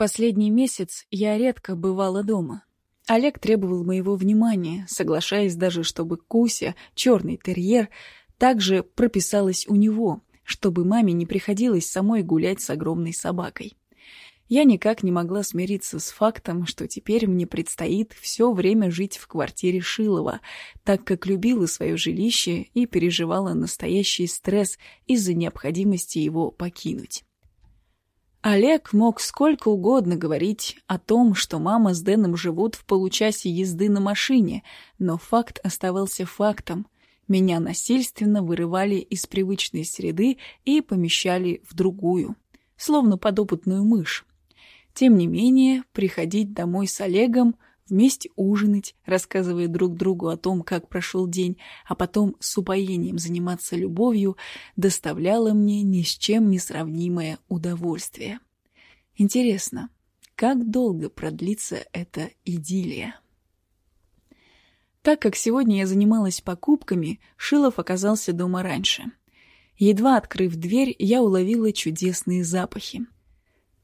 последний месяц я редко бывала дома. Олег требовал моего внимания, соглашаясь даже, чтобы Куся, черный терьер, также прописалась у него, чтобы маме не приходилось самой гулять с огромной собакой. Я никак не могла смириться с фактом, что теперь мне предстоит все время жить в квартире Шилова, так как любила свое жилище и переживала настоящий стресс из-за необходимости его покинуть. Олег мог сколько угодно говорить о том, что мама с Дэном живут в получасе езды на машине, но факт оставался фактом. Меня насильственно вырывали из привычной среды и помещали в другую, словно подопытную мышь. Тем не менее, приходить домой с Олегом, вместе ужинать, рассказывая друг другу о том, как прошел день, а потом с упоением заниматься любовью, доставляло мне ни с чем не сравнимое удовольствие. Интересно, как долго продлится эта идиллия? Так как сегодня я занималась покупками, Шилов оказался дома раньше. Едва открыв дверь, я уловила чудесные запахи —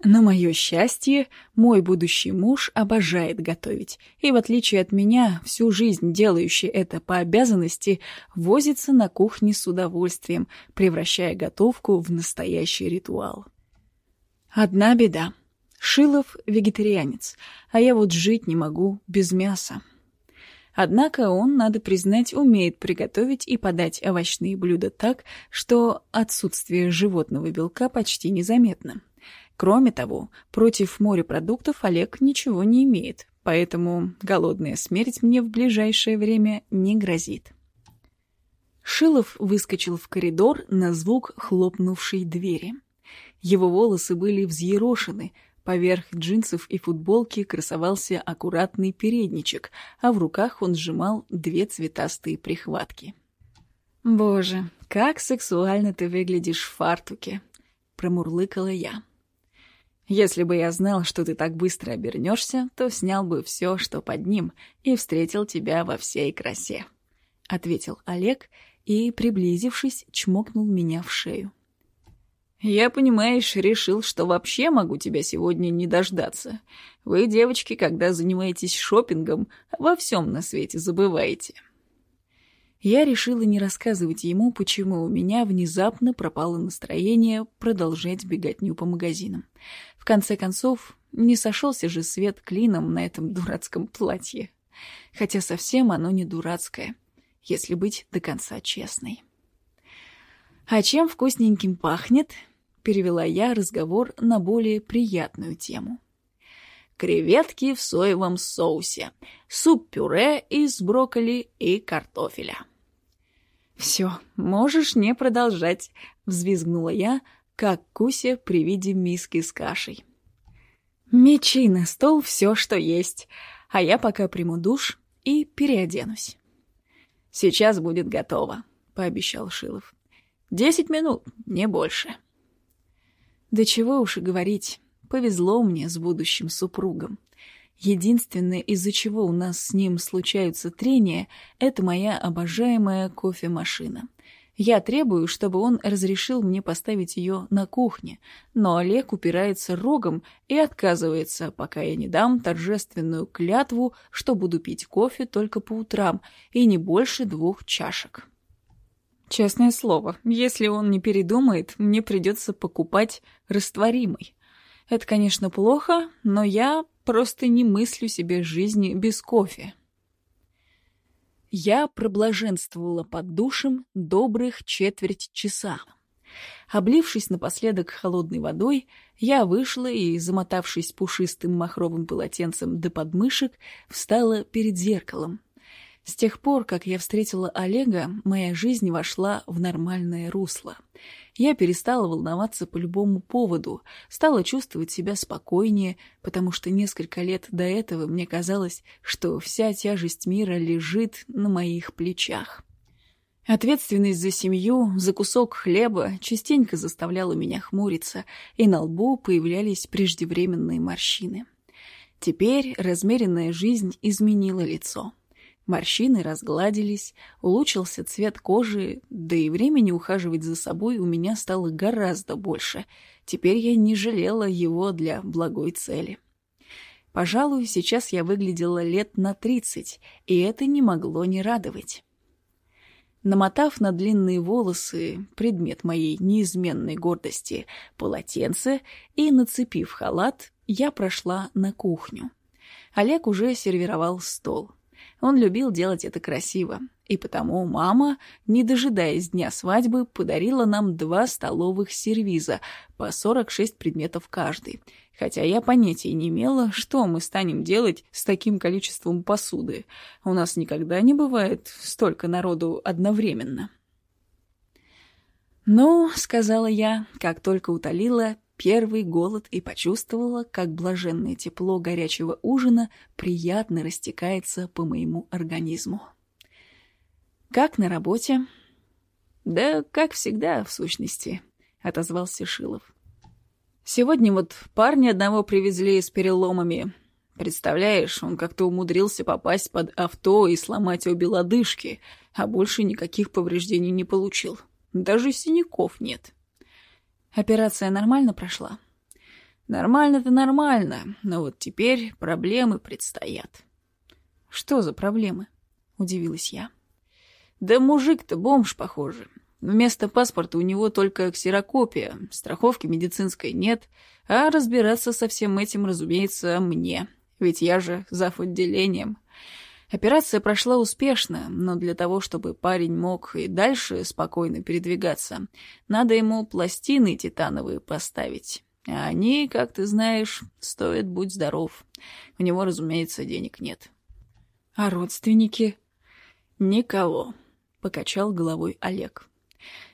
на мое счастье, мой будущий муж обожает готовить, и, в отличие от меня, всю жизнь делающий это по обязанности, возится на кухне с удовольствием, превращая готовку в настоящий ритуал. Одна беда. Шилов — вегетарианец, а я вот жить не могу без мяса. Однако он, надо признать, умеет приготовить и подать овощные блюда так, что отсутствие животного белка почти незаметно. Кроме того, против морепродуктов Олег ничего не имеет, поэтому голодная смерть мне в ближайшее время не грозит. Шилов выскочил в коридор на звук хлопнувшей двери. Его волосы были взъерошены, поверх джинсов и футболки красовался аккуратный передничек, а в руках он сжимал две цветастые прихватки. «Боже, как сексуально ты выглядишь в фартуке!» — промурлыкала я. Если бы я знал, что ты так быстро обернешься, то снял бы все, что под ним, и встретил тебя во всей красе», — ответил Олег и, приблизившись, чмокнул меня в шею. «Я, понимаешь, решил, что вообще могу тебя сегодня не дождаться. Вы, девочки, когда занимаетесь шопингом, во всем на свете забываете». Я решила не рассказывать ему, почему у меня внезапно пропало настроение продолжать беготню по магазинам. В конце концов, не сошелся же свет клином на этом дурацком платье. Хотя совсем оно не дурацкое, если быть до конца честной. «А чем вкусненьким пахнет?» — перевела я разговор на более приятную тему. «Креветки в соевом соусе, суп-пюре из брокколи и картофеля». «Все, можешь не продолжать», — взвизгнула я, как Куся при виде миски с кашей. «Мечи на стол все, что есть, а я пока приму душ и переоденусь». «Сейчас будет готово», — пообещал Шилов. «Десять минут, не больше». Да чего уж и говорить, повезло мне с будущим супругом. Единственное, из-за чего у нас с ним случаются трения, это моя обожаемая кофемашина. Я требую, чтобы он разрешил мне поставить ее на кухне, но Олег упирается рогом и отказывается, пока я не дам торжественную клятву, что буду пить кофе только по утрам и не больше двух чашек. Честное слово, если он не передумает, мне придется покупать растворимый. Это, конечно, плохо, но я просто не мыслю себе жизни без кофе. Я проблаженствовала под душем добрых четверть часа. Облившись напоследок холодной водой, я вышла и, замотавшись пушистым махровым полотенцем до подмышек, встала перед зеркалом. С тех пор, как я встретила Олега, моя жизнь вошла в нормальное русло. Я перестала волноваться по любому поводу, стала чувствовать себя спокойнее, потому что несколько лет до этого мне казалось, что вся тяжесть мира лежит на моих плечах. Ответственность за семью, за кусок хлеба частенько заставляла меня хмуриться, и на лбу появлялись преждевременные морщины. Теперь размеренная жизнь изменила лицо. Морщины разгладились, улучшился цвет кожи, да и времени ухаживать за собой у меня стало гораздо больше. Теперь я не жалела его для благой цели. Пожалуй, сейчас я выглядела лет на тридцать, и это не могло не радовать. Намотав на длинные волосы, предмет моей неизменной гордости, полотенце и нацепив халат, я прошла на кухню. Олег уже сервировал стол. Он любил делать это красиво, и потому мама, не дожидаясь дня свадьбы, подарила нам два столовых сервиза по 46 предметов каждый, хотя я понятия не имела, что мы станем делать с таким количеством посуды. У нас никогда не бывает столько народу одновременно. «Ну», — сказала я, как только утолила первый голод и почувствовала, как блаженное тепло горячего ужина приятно растекается по моему организму. «Как на работе?» «Да, как всегда, в сущности», — отозвался Шилов. «Сегодня вот парня одного привезли с переломами. Представляешь, он как-то умудрился попасть под авто и сломать обе лодыжки, а больше никаких повреждений не получил. Даже синяков нет». Операция нормально прошла? Нормально-то нормально, но вот теперь проблемы предстоят. Что за проблемы? Удивилась я. Да мужик-то бомж, похоже. Вместо паспорта у него только ксерокопия, страховки медицинской нет, а разбираться со всем этим, разумеется, мне, ведь я же зав. отделением. Операция прошла успешно, но для того, чтобы парень мог и дальше спокойно передвигаться, надо ему пластины титановые поставить. А они, как ты знаешь, стоят «Будь здоров». У него, разумеется, денег нет. А родственники? Никого, — покачал головой Олег.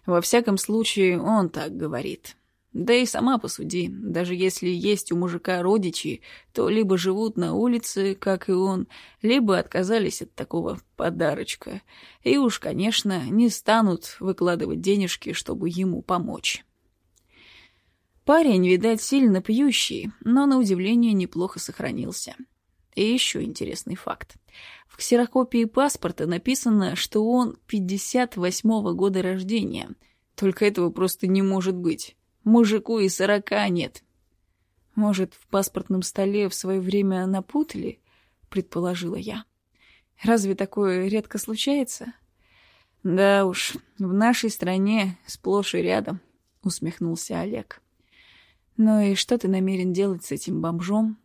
Во всяком случае, он так говорит. Да и сама посуди, даже если есть у мужика родичи, то либо живут на улице, как и он, либо отказались от такого подарочка. И уж, конечно, не станут выкладывать денежки, чтобы ему помочь. Парень, видать, сильно пьющий, но, на удивление, неплохо сохранился. И еще интересный факт. В ксерокопии паспорта написано, что он 58-го года рождения. Только этого просто не может быть. Мужику и сорока нет. Может, в паспортном столе в свое время напутали, предположила я. Разве такое редко случается? Да уж, в нашей стране сплошь и рядом, усмехнулся Олег. Ну и что ты намерен делать с этим бомжом?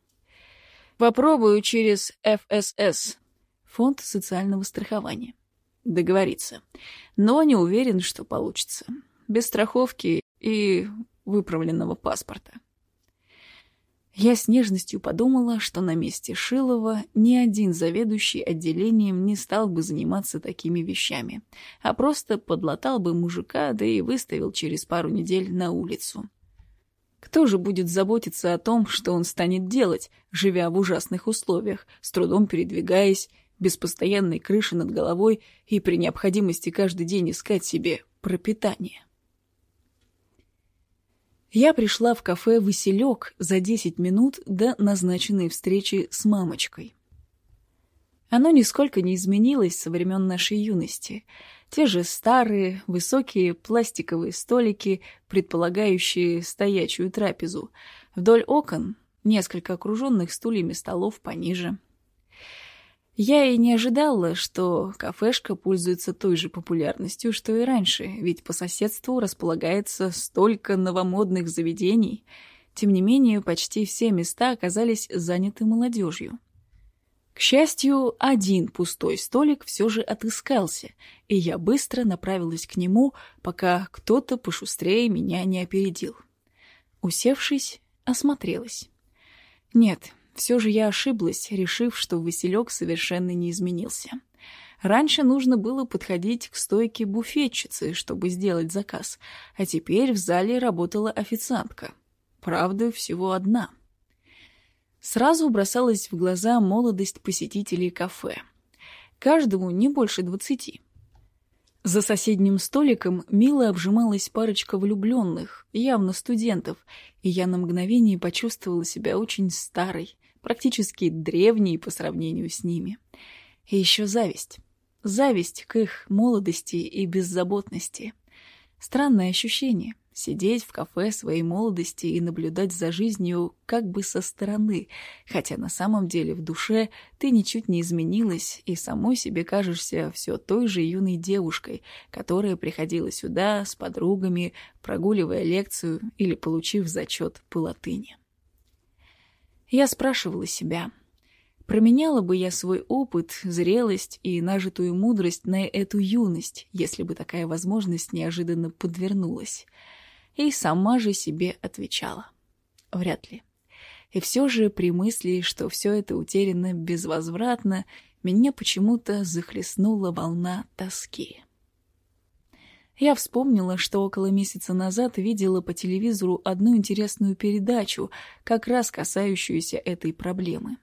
Попробую через ФСС, фонд социального страхования. Договориться. Но не уверен, что получится. Без страховки и выправленного паспорта. Я с нежностью подумала, что на месте Шилова ни один заведующий отделением не стал бы заниматься такими вещами, а просто подлатал бы мужика, да и выставил через пару недель на улицу. Кто же будет заботиться о том, что он станет делать, живя в ужасных условиях, с трудом передвигаясь, без постоянной крыши над головой и при необходимости каждый день искать себе пропитание? Я пришла в кафе «Василек» за 10 минут до назначенной встречи с мамочкой. Оно нисколько не изменилось со времен нашей юности. Те же старые, высокие пластиковые столики, предполагающие стоячую трапезу. Вдоль окон несколько окруженных стульями столов пониже. Я и не ожидала, что кафешка пользуется той же популярностью, что и раньше, ведь по соседству располагается столько новомодных заведений. Тем не менее, почти все места оказались заняты молодежью. К счастью, один пустой столик все же отыскался, и я быстро направилась к нему, пока кто-то пошустрее меня не опередил. Усевшись, осмотрелась. Нет, все же я ошиблась, решив, что Василек совершенно не изменился. Раньше нужно было подходить к стойке буфетчицы, чтобы сделать заказ, а теперь в зале работала официантка. Правда, всего одна. Сразу бросалась в глаза молодость посетителей кафе. Каждому не больше двадцати. За соседним столиком мило обжималась парочка влюбленных, явно студентов, и я на мгновение почувствовала себя очень старой, практически древней по сравнению с ними. И еще зависть. Зависть к их молодости и беззаботности. Странное ощущение — сидеть в кафе своей молодости и наблюдать за жизнью как бы со стороны, хотя на самом деле в душе ты ничуть не изменилась и самой себе кажешься все той же юной девушкой, которая приходила сюда с подругами, прогуливая лекцию или получив зачет по латыни. Я спрашивала себя, променяла бы я свой опыт, зрелость и нажитую мудрость на эту юность, если бы такая возможность неожиданно подвернулась — и сама же себе отвечала. Вряд ли. И все же при мысли, что все это утеряно безвозвратно, меня почему-то захлестнула волна тоски. Я вспомнила, что около месяца назад видела по телевизору одну интересную передачу, как раз касающуюся этой проблемы.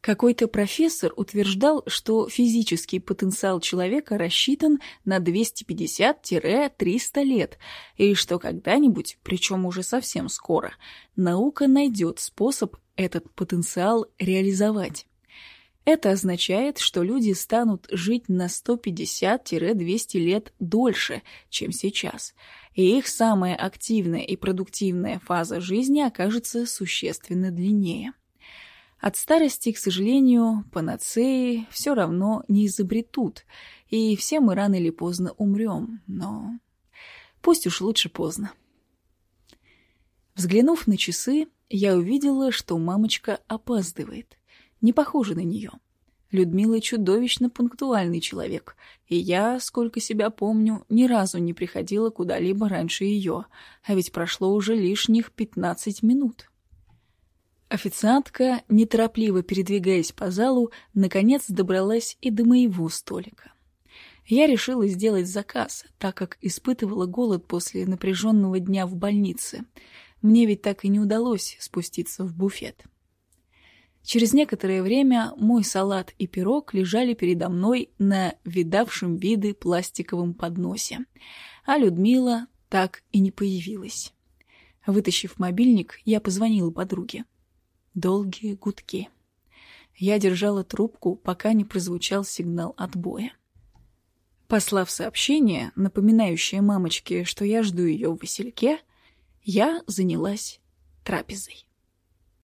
Какой-то профессор утверждал, что физический потенциал человека рассчитан на 250-300 лет, и что когда-нибудь, причем уже совсем скоро, наука найдет способ этот потенциал реализовать. Это означает, что люди станут жить на 150-200 лет дольше, чем сейчас, и их самая активная и продуктивная фаза жизни окажется существенно длиннее. От старости, к сожалению, панацеи все равно не изобретут, и все мы рано или поздно умрем, но пусть уж лучше поздно. Взглянув на часы, я увидела, что мамочка опаздывает. Не похоже на нее. Людмила чудовищно пунктуальный человек, и я, сколько себя помню, ни разу не приходила куда-либо раньше ее, а ведь прошло уже лишних пятнадцать минут. Официантка, неторопливо передвигаясь по залу, наконец добралась и до моего столика. Я решила сделать заказ, так как испытывала голод после напряженного дня в больнице. Мне ведь так и не удалось спуститься в буфет. Через некоторое время мой салат и пирог лежали передо мной на видавшем виды пластиковом подносе, а Людмила так и не появилась. Вытащив мобильник, я позвонила подруге. Долгие гудки. Я держала трубку, пока не прозвучал сигнал отбоя. Послав сообщение, напоминающее мамочке, что я жду ее в Васильке, я занялась трапезой.